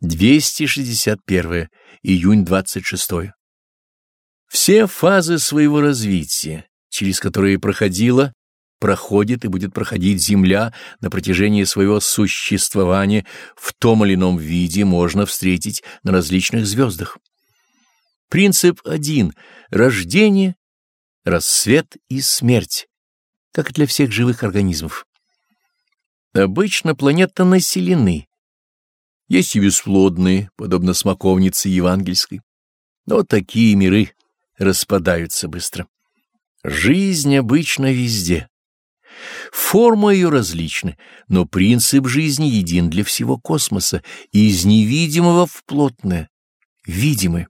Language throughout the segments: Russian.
261. Июнь 26. Все фазы своего развития, через которые проходила, проходит и будет проходить Земля на протяжении своего существования в том или ином виде можно встретить на различных звездах. Принцип один — рождение, рассвет и смерть, как и для всех живых организмов. Обычно планеты населены, есть и бесплодные, подобно смоковнице евангельской. Но такие миры распадаются быстро. Жизнь обычно везде. Формы ее различны, но принцип жизни един для всего космоса, из невидимого в плотное, видимое,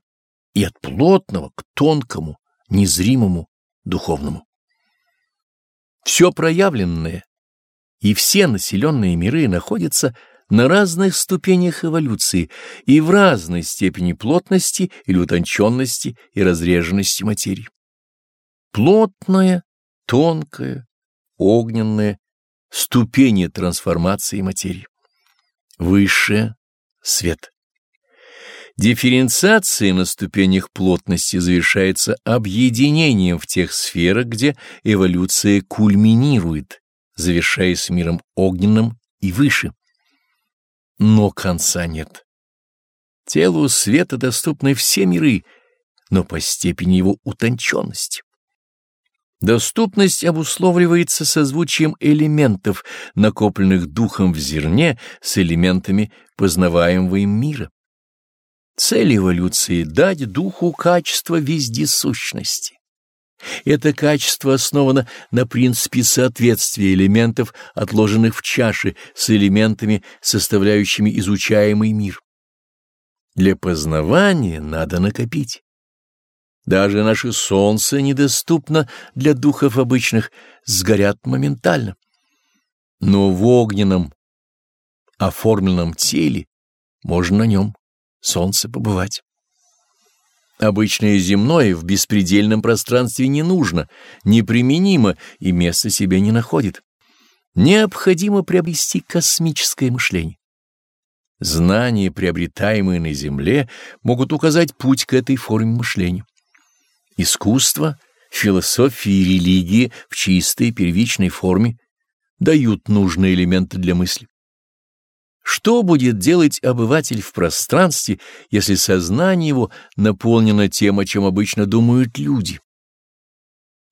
и от плотного к тонкому, незримому, духовному. Все проявленное и все населенные миры находятся на разных ступенях эволюции и в разной степени плотности или утонченности и разреженности материи. Плотная, тонкая, огненная ступени трансформации материи. Высшее — свет. Дифференциация на ступенях плотности завершается объединением в тех сферах, где эволюция кульминирует, завершаясь миром огненным и выше но конца нет. Телу света доступны все миры, но по степени его утонченности. Доступность обусловливается созвучием элементов, накопленных духом в зерне, с элементами познаваемого им мира. Цель эволюции — дать духу качество вездесущности. Это качество основано на принципе соответствия элементов, отложенных в чаше, с элементами, составляющими изучаемый мир. Для познавания надо накопить. Даже наше солнце недоступно для духов обычных, сгорят моментально. Но в огненном, оформленном теле можно на нем, солнце, побывать. Обычное земное в беспредельном пространстве не нужно, неприменимо и места себе не находит. Необходимо приобрести космическое мышление. Знания, приобретаемые на Земле, могут указать путь к этой форме мышления. Искусство, философия и религия в чистой первичной форме дают нужные элементы для мысли. Что будет делать обыватель в пространстве, если сознание его наполнено тем, о чем обычно думают люди?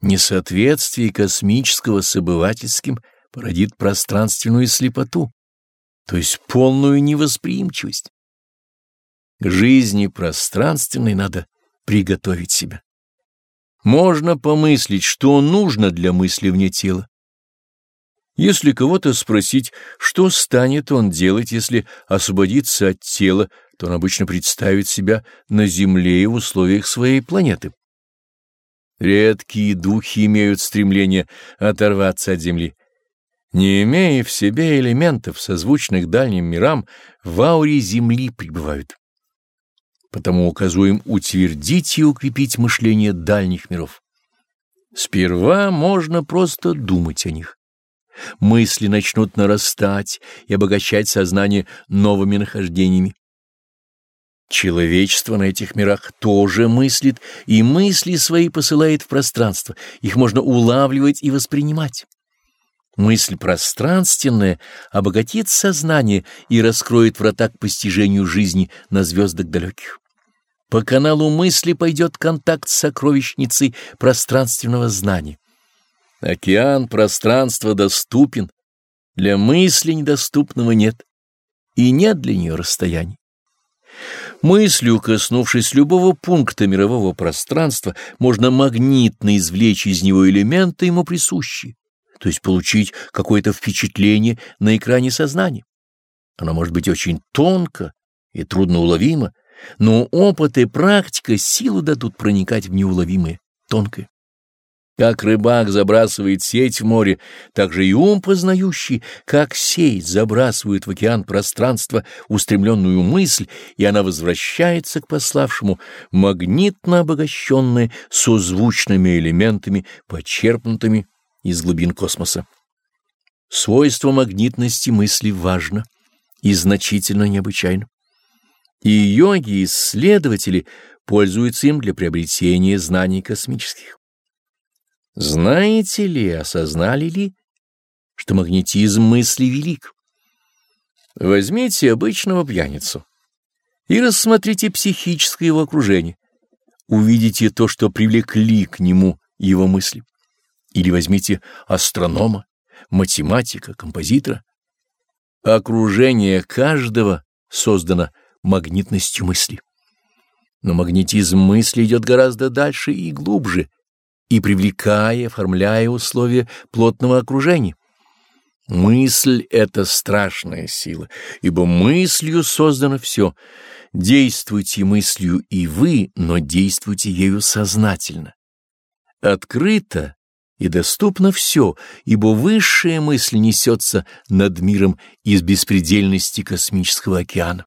Несоответствие космического с обывательским породит пространственную слепоту, то есть полную невосприимчивость. К жизни пространственной надо приготовить себя. Можно помыслить, что нужно для мысли вне тела, если кого-то спросить, что станет он делать, если освободиться от тела, то он обычно представит себя на Земле и в условиях своей планеты. Редкие духи имеют стремление оторваться от Земли. Не имея в себе элементов, созвучных дальним мирам, в ауре Земли пребывают. Потому указуем утвердить и укрепить мышление дальних миров. Сперва можно просто думать о них мысли начнут нарастать и обогащать сознание новыми нахождениями. Человечество на этих мирах тоже мыслит, и мысли свои посылает в пространство, их можно улавливать и воспринимать. Мысль пространственная обогатит сознание и раскроет врата к постижению жизни на звездах далеких. По каналу мысли пойдет контакт с сокровищницей пространственного знания. Океан пространства доступен, для мысли недоступного нет, и нет для нее расстояний. Мыслью, коснувшись любого пункта мирового пространства, можно магнитно извлечь из него элементы ему присущие, то есть получить какое-то впечатление на экране сознания. Оно может быть очень тонко и трудноуловимо, но опыт и практика силу дадут проникать в неуловимое, тонкое. Как рыбак забрасывает сеть в море, так же и ум познающий, как сеть забрасывает в океан пространство устремленную мысль, и она возвращается к пославшему, магнитно обогащенная созвучными элементами, почерпнутыми из глубин космоса. Свойство магнитности мысли важно и значительно необычайно. И йоги-исследователи пользуются им для приобретения знаний космических. Знаете ли, осознали ли, что магнетизм мысли велик? Возьмите обычного пьяницу и рассмотрите психическое его окружение. Увидите то, что привлекли к нему его мысли. Или возьмите астронома, математика, композитора. Окружение каждого создано магнитностью мысли. Но магнетизм мысли идет гораздо дальше и глубже, и привлекая, оформляя условия плотного окружения. Мысль — это страшная сила, ибо мыслью создано все. Действуйте мыслью и вы, но действуйте ею сознательно. Открыто и доступно все, ибо высшая мысль несется над миром из беспредельности космического океана.